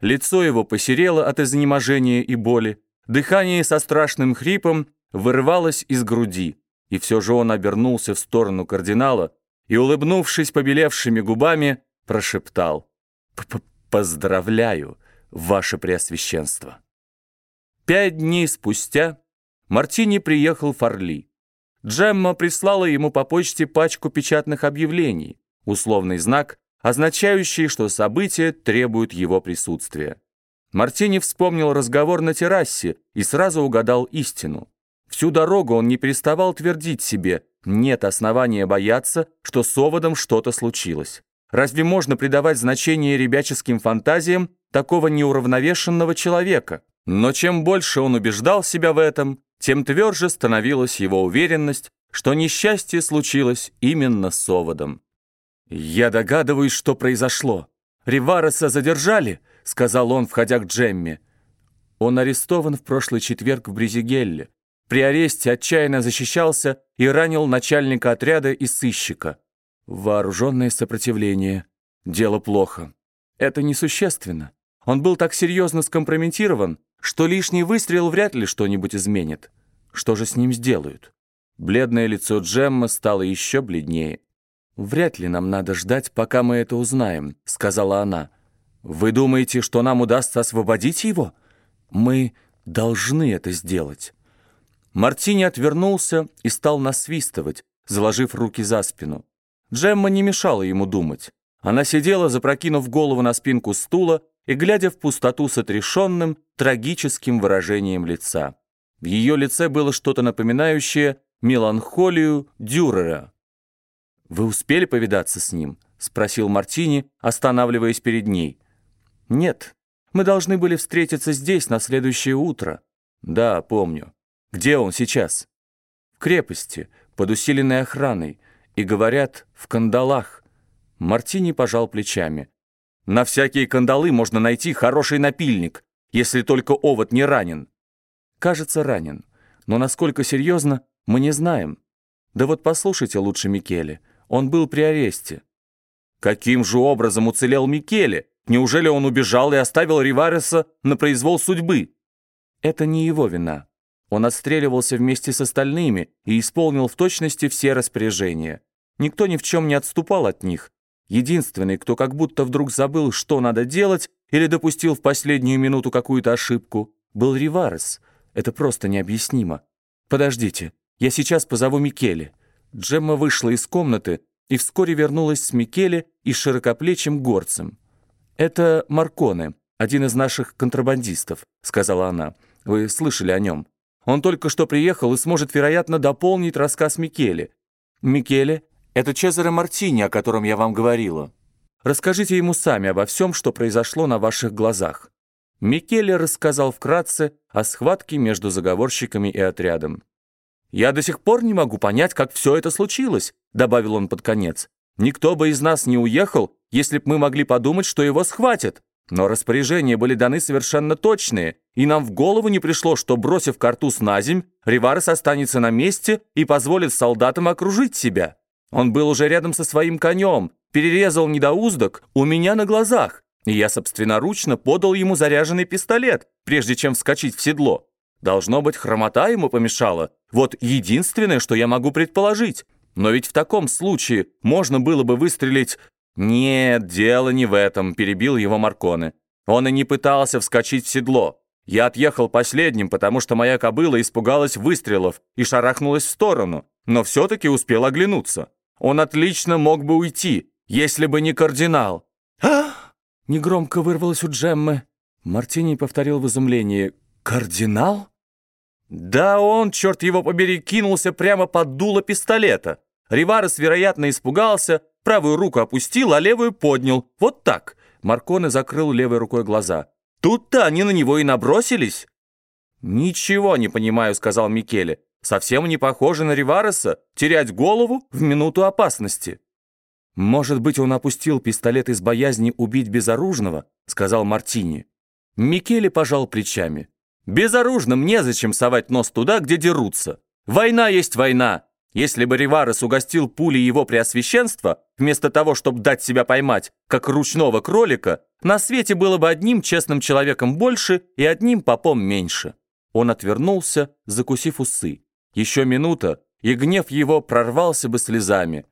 Лицо его посерело от изнеможения и боли, дыхание со страшным хрипом вырывалось из груди, и все же он обернулся в сторону кардинала и, улыбнувшись побелевшими губами, прошептал «П -п «Поздравляю, ваше преосвященство». Пять дней спустя Мартини приехал в Орли. Джемма прислала ему по почте пачку печатных объявлений, условный знак, означающие, что события требуют его присутствия. Мартини вспомнил разговор на террасе и сразу угадал истину. Всю дорогу он не переставал твердить себе, нет основания бояться, что с оводом что-то случилось. Разве можно придавать значение ребяческим фантазиям такого неуравновешенного человека? Но чем больше он убеждал себя в этом, тем тверже становилась его уверенность, что несчастье случилось именно с оводом. «Я догадываюсь, что произошло. Ривареса задержали?» — сказал он, входя к Джемме. Он арестован в прошлый четверг в Бризигелле. При аресте отчаянно защищался и ранил начальника отряда и сыщика. Вооруженное сопротивление. Дело плохо. Это несущественно. Он был так серьезно скомпрометирован, что лишний выстрел вряд ли что-нибудь изменит. Что же с ним сделают? Бледное лицо Джемма стало еще бледнее. «Вряд ли нам надо ждать, пока мы это узнаем», — сказала она. «Вы думаете, что нам удастся освободить его? Мы должны это сделать». Мартини отвернулся и стал насвистывать, заложив руки за спину. Джемма не мешала ему думать. Она сидела, запрокинув голову на спинку стула и глядя в пустоту с отрешенным, трагическим выражением лица. В ее лице было что-то напоминающее меланхолию Дюрера. «Вы успели повидаться с ним?» — спросил Мартини, останавливаясь перед ней. «Нет, мы должны были встретиться здесь на следующее утро». «Да, помню. Где он сейчас?» «В крепости, под усиленной охраной. И, говорят, в кандалах». Мартини пожал плечами. «На всякие кандалы можно найти хороший напильник, если только овод не ранен». «Кажется, ранен. Но насколько серьезно, мы не знаем. Да вот послушайте лучше Микеле». Он был при аресте. Каким же образом уцелел Микеле? Неужели он убежал и оставил Ривареса на произвол судьбы? Это не его вина. Он отстреливался вместе с остальными и исполнил в точности все распоряжения. Никто ни в чем не отступал от них. Единственный, кто как будто вдруг забыл, что надо делать, или допустил в последнюю минуту какую-то ошибку, был Риварес. Это просто необъяснимо. Подождите, я сейчас позову Микеле. Джемма вышла из комнаты и вскоре вернулась с Микеле и широкоплечим горцем. «Это Марконе, один из наших контрабандистов», — сказала она. «Вы слышали о нем. Он только что приехал и сможет, вероятно, дополнить рассказ Микеле. Микеле — это Чезаре Мартини, о котором я вам говорила. Расскажите ему сами обо всем, что произошло на ваших глазах». Микеле рассказал вкратце о схватке между заговорщиками и отрядом. «Я до сих пор не могу понять, как все это случилось», — добавил он под конец. «Никто бы из нас не уехал, если б мы могли подумать, что его схватят. Но распоряжения были даны совершенно точные, и нам в голову не пришло, что, бросив картуз на земь, Риварес останется на месте и позволит солдатам окружить себя. Он был уже рядом со своим конем, перерезал недоуздок у меня на глазах, и я собственноручно подал ему заряженный пистолет, прежде чем вскочить в седло. Должно быть, хромота ему помешала. Вот единственное, что я могу предположить. Но ведь в таком случае можно было бы выстрелить... «Нет, дело не в этом», — перебил его Марконе. Он и не пытался вскочить в седло. Я отъехал последним, потому что моя кобыла испугалась выстрелов и шарахнулась в сторону, но все-таки успел оглянуться. Он отлично мог бы уйти, если бы не кардинал. а Негромко вырвалось у Джеммы. Мартини повторил в изумлении. «Кардинал?» Да он, черт его побери, кинулся прямо под дуло пистолета. Риварес, вероятно, испугался, правую руку опустил, а левую поднял. Вот так. Марконе закрыл левой рукой глаза. Тут-то они на него и набросились. «Ничего не понимаю», — сказал Микеле. «Совсем не похоже на Ривареса терять голову в минуту опасности». «Может быть, он опустил пистолет из боязни убить безоружного?» — сказал Мартини. Микеле пожал плечами. Безоружным незачем совать нос туда, где дерутся. Война есть война. Если бы Риварес угостил пулей его преосвященства, вместо того, чтобы дать себя поймать, как ручного кролика, на свете было бы одним честным человеком больше и одним попом меньше. Он отвернулся, закусив усы. Еще минута, и гнев его прорвался бы слезами.